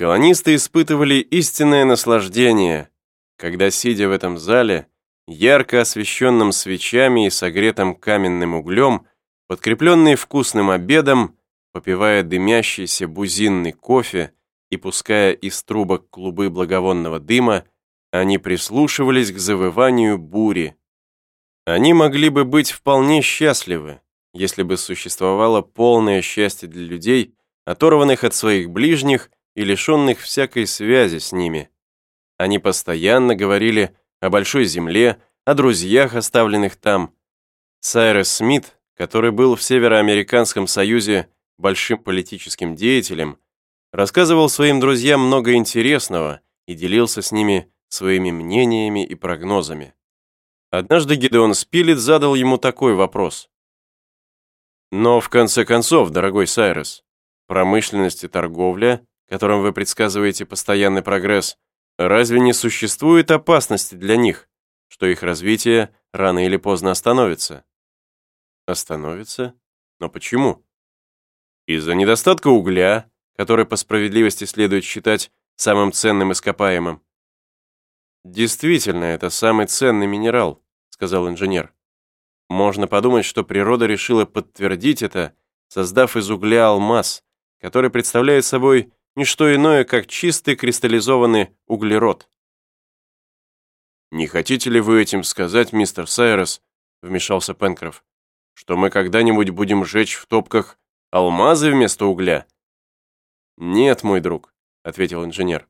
Колонисты испытывали истинное наслаждение, когда, сидя в этом зале, ярко освещенном свечами и согретым каменным углем, подкрепленные вкусным обедом, попивая дымящийся бузинный кофе и пуская из трубок клубы благовонного дыма, они прислушивались к завыванию бури. Они могли бы быть вполне счастливы, если бы существовало полное счастье для людей, оторванных от своих ближних и лишенных всякой связи с ними. Они постоянно говорили о большой земле, о друзьях, оставленных там. Сайрес Смит, который был в Североамериканском союзе большим политическим деятелем, рассказывал своим друзьям много интересного и делился с ними своими мнениями и прогнозами. Однажды Гидеон Спилет задал ему такой вопрос. «Но в конце концов, дорогой Сайрес, промышленность и торговля которым вы предсказываете постоянный прогресс, разве не существует опасности для них, что их развитие рано или поздно остановится? Остановится? Но почему? Из-за недостатка угля, который по справедливости следует считать самым ценным ископаемым. «Действительно, это самый ценный минерал», — сказал инженер. «Можно подумать, что природа решила подтвердить это, создав из угля алмаз, который представляет собой не что иное, как чистый кристаллизованный углерод. «Не хотите ли вы этим сказать, мистер Сайрос?» — вмешался Пенкроф, «что мы когда-нибудь будем жечь в топках алмазы вместо угля?» «Нет, мой друг», — ответил инженер.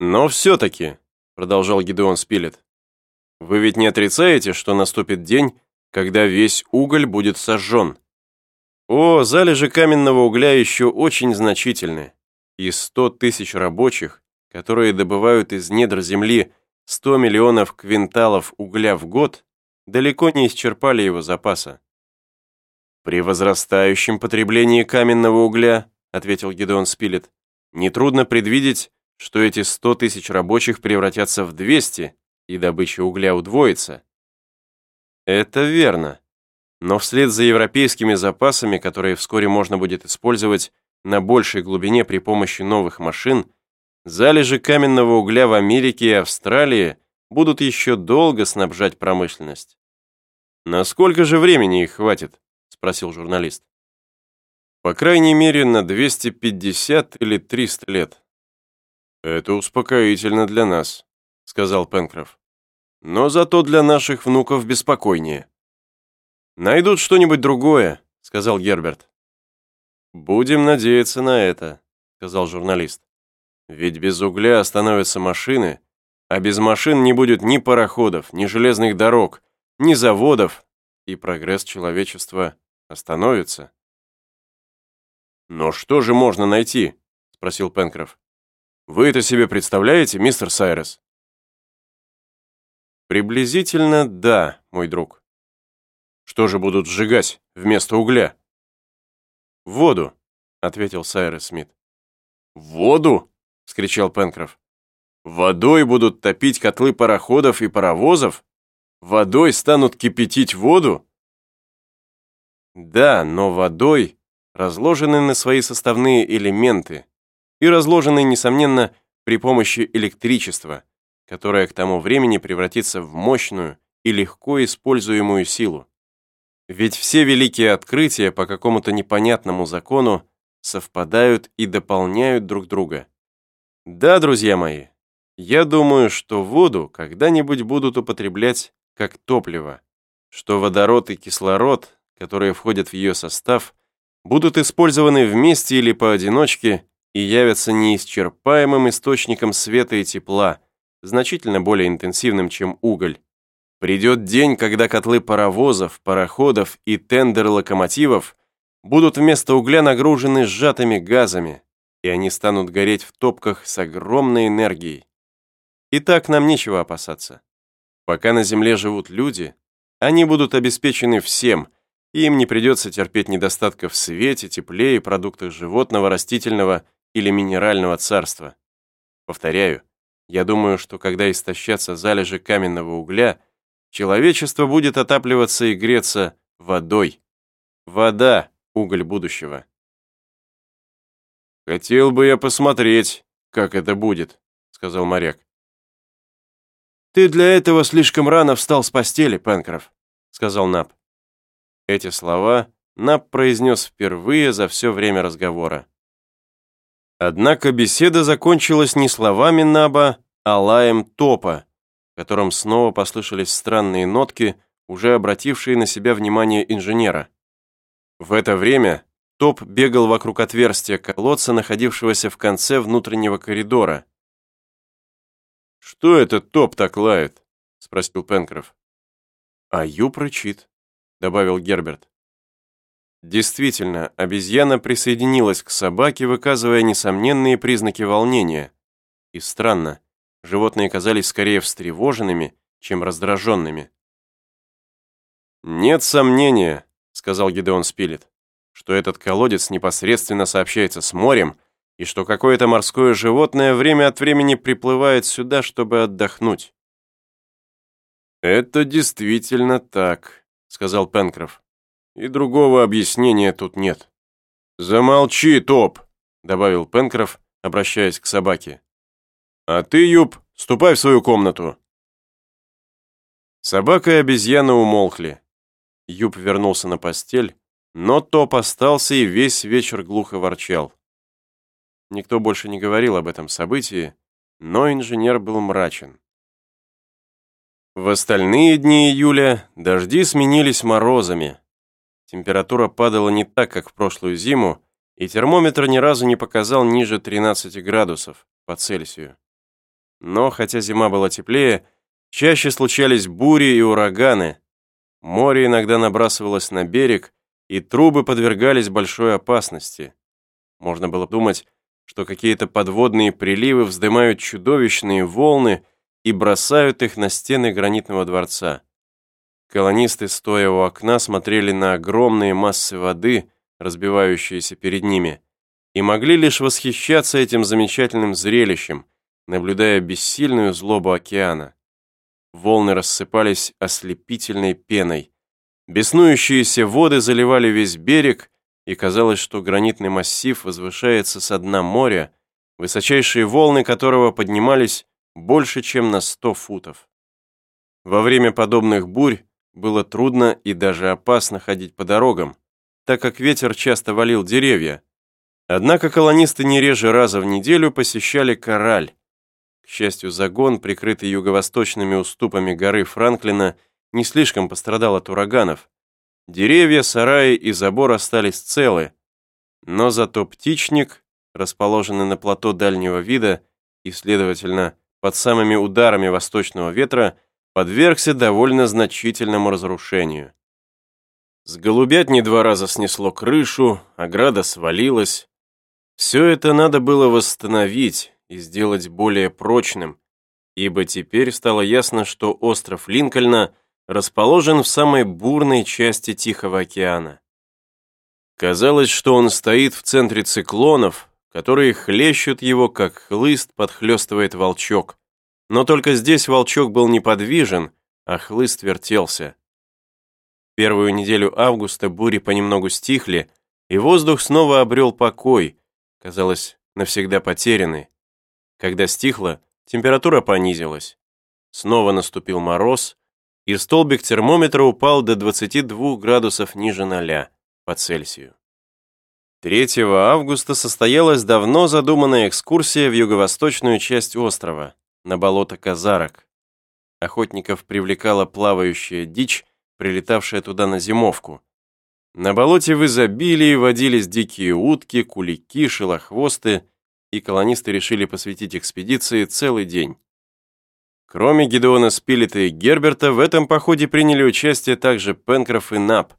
«Но все-таки», — продолжал Гидеон Спилет, «вы ведь не отрицаете, что наступит день, когда весь уголь будет сожжен?» О, залежи каменного угля еще очень значительны. Из 100 тысяч рабочих, которые добывают из недр земли 100 миллионов квинталов угля в год, далеко не исчерпали его запаса. «При возрастающем потреблении каменного угля», ответил Гедеон Спилет, нетрудно предвидеть, что эти 100 тысяч рабочих превратятся в 200, и добыча угля удвоится. Это верно. Но вслед за европейскими запасами, которые вскоре можно будет использовать на большей глубине при помощи новых машин, залежи каменного угля в Америке и Австралии будут еще долго снабжать промышленность. «Насколько же времени их хватит?» – спросил журналист. «По крайней мере, на 250 или 300 лет». «Это успокоительно для нас», – сказал Пенкроф. «Но зато для наших внуков беспокойнее». «Найдут что-нибудь другое», — сказал Герберт. «Будем надеяться на это», — сказал журналист. «Ведь без угля остановятся машины, а без машин не будет ни пароходов, ни железных дорог, ни заводов, и прогресс человечества остановится». «Но что же можно найти?» — спросил Пенкроф. «Вы это себе представляете, мистер Сайрес?» «Приблизительно да, мой друг», что же будут сжигать вместо угля? Воду, ответил Сайрес Смит. Воду? вскричал Пенкроф. Водой будут топить котлы пароходов и паровозов? Водой станут кипятить воду? Да, но водой разложены на свои составные элементы и разложены, несомненно, при помощи электричества, которое к тому времени превратится в мощную и легко используемую силу. Ведь все великие открытия по какому-то непонятному закону совпадают и дополняют друг друга. Да, друзья мои, я думаю, что воду когда-нибудь будут употреблять как топливо, что водород и кислород, которые входят в ее состав, будут использованы вместе или поодиночке и явятся неисчерпаемым источником света и тепла, значительно более интенсивным, чем уголь. Придет день, когда котлы паровозов, пароходов и тендеры локомотивов будут вместо угля нагружены сжатыми газами, и они станут гореть в топках с огромной энергией. И так нам нечего опасаться. Пока на Земле живут люди, они будут обеспечены всем, и им не придется терпеть недостатка в свете, тепле и продуктах животного, растительного или минерального царства. Повторяю, я думаю, что когда истощатся залежи каменного угля – Человечество будет отапливаться и греться водой. Вода – уголь будущего. «Хотел бы я посмотреть, как это будет», — сказал моряк. «Ты для этого слишком рано встал с постели, Пенкроф», — сказал Нап. Эти слова Нап произнес впервые за все время разговора. Однако беседа закончилась не словами Наба, а лаем Топа, в котором снова послышались странные нотки, уже обратившие на себя внимание инженера. В это время Топ бегал вокруг отверстия колодца, находившегося в конце внутреннего коридора. «Что этот Топ так лает?» — спросил Пенкроф. «А рычит», — добавил Герберт. Действительно, обезьяна присоединилась к собаке, выказывая несомненные признаки волнения. И странно, животные казались скорее встревоженными, чем раздраженными. «Нет сомнения», — сказал Гидеон Спилет, «что этот колодец непосредственно сообщается с морем, и что какое-то морское животное время от времени приплывает сюда, чтобы отдохнуть». «Это действительно так», — сказал Пенкроф. «И другого объяснения тут нет». «Замолчи, Топ», — добавил Пенкроф, обращаясь к собаке. «А ты, Юб, ступай в свою комнату». Собака и обезьяна умолкли. Юб вернулся на постель, но Топ остался и весь вечер глухо ворчал. Никто больше не говорил об этом событии, но инженер был мрачен. В остальные дни июля дожди сменились морозами. Температура падала не так, как в прошлую зиму, и термометр ни разу не показал ниже 13 градусов по Цельсию. Но, хотя зима была теплее, чаще случались бури и ураганы, Море иногда набрасывалось на берег, и трубы подвергались большой опасности. Можно было думать, что какие-то подводные приливы вздымают чудовищные волны и бросают их на стены гранитного дворца. Колонисты, стоя у окна, смотрели на огромные массы воды, разбивающиеся перед ними, и могли лишь восхищаться этим замечательным зрелищем, наблюдая бессильную злобу океана. Волны рассыпались ослепительной пеной. Беснующиеся воды заливали весь берег, и казалось, что гранитный массив возвышается со дна моря, высочайшие волны которого поднимались больше, чем на сто футов. Во время подобных бурь было трудно и даже опасно ходить по дорогам, так как ветер часто валил деревья. Однако колонисты не реже раза в неделю посещали Кораль, к счастью, загон, прикрытый юго-восточными уступами горы Франклина, не слишком пострадал от ураганов. Деревья, сараи и забор остались целы, но зато птичник, расположенный на плато дальнего вида и, следовательно, под самыми ударами восточного ветра, подвергся довольно значительному разрушению. С голубятни два раза снесло крышу, ограда свалилась. Все это надо было восстановить, и сделать более прочным, ибо теперь стало ясно, что остров Линкольна расположен в самой бурной части Тихого океана. Казалось, что он стоит в центре циклонов, которые хлещут его, как хлыст подхлестывает волчок. Но только здесь волчок был неподвижен, а хлыст вертелся. Первую неделю августа бури понемногу стихли, и воздух снова обрел покой, казалось, навсегда потерянный. Когда стихло, температура понизилась. Снова наступил мороз, и столбик термометра упал до 22 градусов ниже ноля по Цельсию. 3 августа состоялась давно задуманная экскурсия в юго-восточную часть острова, на болото Казарок. Охотников привлекала плавающая дичь, прилетавшая туда на зимовку. На болоте в изобилии водились дикие утки, кулики, шелохвосты, и колонисты решили посвятить экспедиции целый день. Кроме Гедеона Спилета и Герберта, в этом походе приняли участие также Пенкроф и Нап.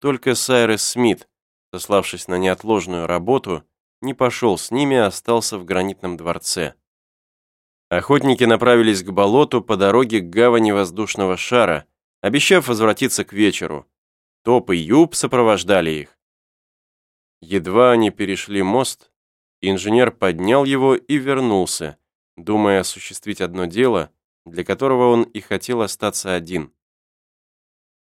Только Сайрес Смит, сославшись на неотложную работу, не пошел с ними, а остался в гранитном дворце. Охотники направились к болоту по дороге к гавани воздушного шара, обещав возвратиться к вечеру. Топ и Юб сопровождали их. Едва они перешли мост, Инженер поднял его и вернулся, думая осуществить одно дело, для которого он и хотел остаться один.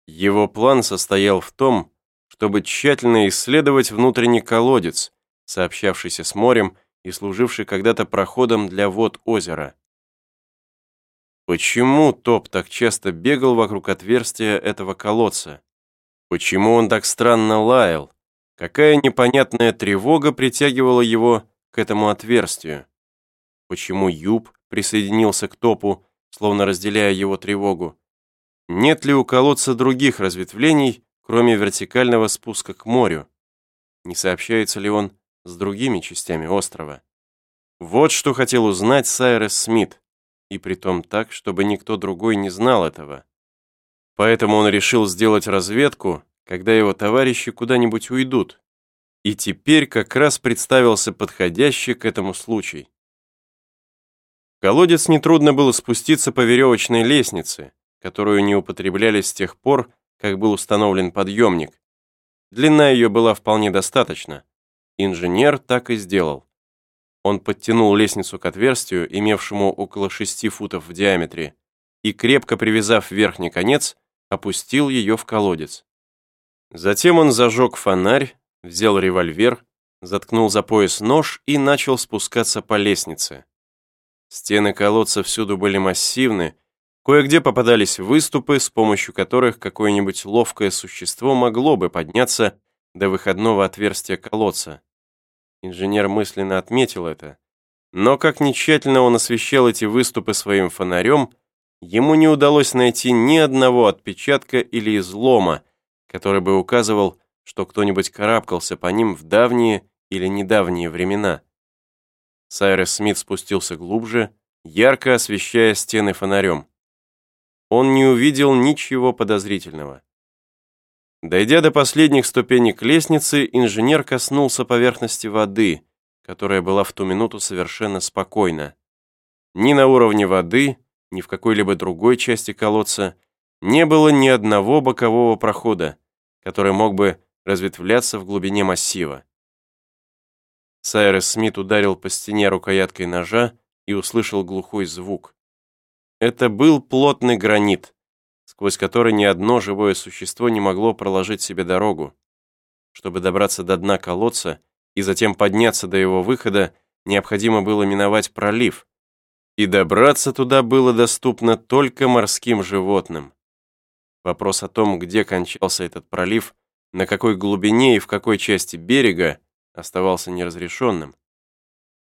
Его план состоял в том, чтобы тщательно исследовать внутренний колодец сообщавшийся с морем и служивший когда-то проходом для вод озера. Почему Топ так часто бегал вокруг отверстия этого колодца? Почему он так странно лаял? Какая непонятная тревога притягивала его к этому отверстию? Почему Юб присоединился к Топу, словно разделяя его тревогу? Нет ли у колодца других разветвлений, кроме вертикального спуска к морю? Не сообщается ли он с другими частями острова? Вот что хотел узнать Сайрес Смит, и притом так, чтобы никто другой не знал этого. Поэтому он решил сделать разведку, когда его товарищи куда-нибудь уйдут. И теперь как раз представился подходящий к этому случай. В колодец нетрудно было спуститься по веревочной лестнице, которую не употребляли с тех пор, как был установлен подъемник. Длина ее была вполне достаточна. Инженер так и сделал. Он подтянул лестницу к отверстию, имевшему около 6 футов в диаметре, и, крепко привязав верхний конец, опустил ее в колодец. Затем он зажег фонарь, взял револьвер, заткнул за пояс нож и начал спускаться по лестнице. Стены колодца всюду были массивны, кое-где попадались выступы, с помощью которых какое-нибудь ловкое существо могло бы подняться до выходного отверстия колодца. Инженер мысленно отметил это. Но как ни тщательно он освещал эти выступы своим фонарем, ему не удалось найти ни одного отпечатка или излома, который бы указывал, что кто-нибудь карабкался по ним в давние или недавние времена. Сайрес Смит спустился глубже, ярко освещая стены фонарем. Он не увидел ничего подозрительного. Дойдя до последних ступенек лестницы, инженер коснулся поверхности воды, которая была в ту минуту совершенно спокойна. Ни на уровне воды, ни в какой-либо другой части колодца не было ни одного бокового прохода, который мог бы разветвляться в глубине массива. Сайрес Смит ударил по стене рукояткой ножа и услышал глухой звук. Это был плотный гранит, сквозь который ни одно живое существо не могло проложить себе дорогу. Чтобы добраться до дна колодца и затем подняться до его выхода, необходимо было миновать пролив, и добраться туда было доступно только морским животным. Вопрос о том, где кончался этот пролив, на какой глубине и в какой части берега, оставался неразрешенным.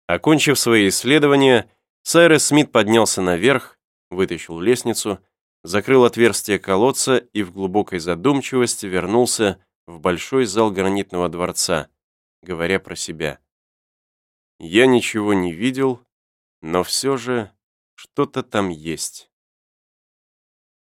Окончив свои исследования, Сайрес Смит поднялся наверх, вытащил лестницу закрыл отверстие колодца и в глубокой задумчивости вернулся в большой зал гранитного дворца, говоря про себя. Я ничего не видел, но все же что-то там есть.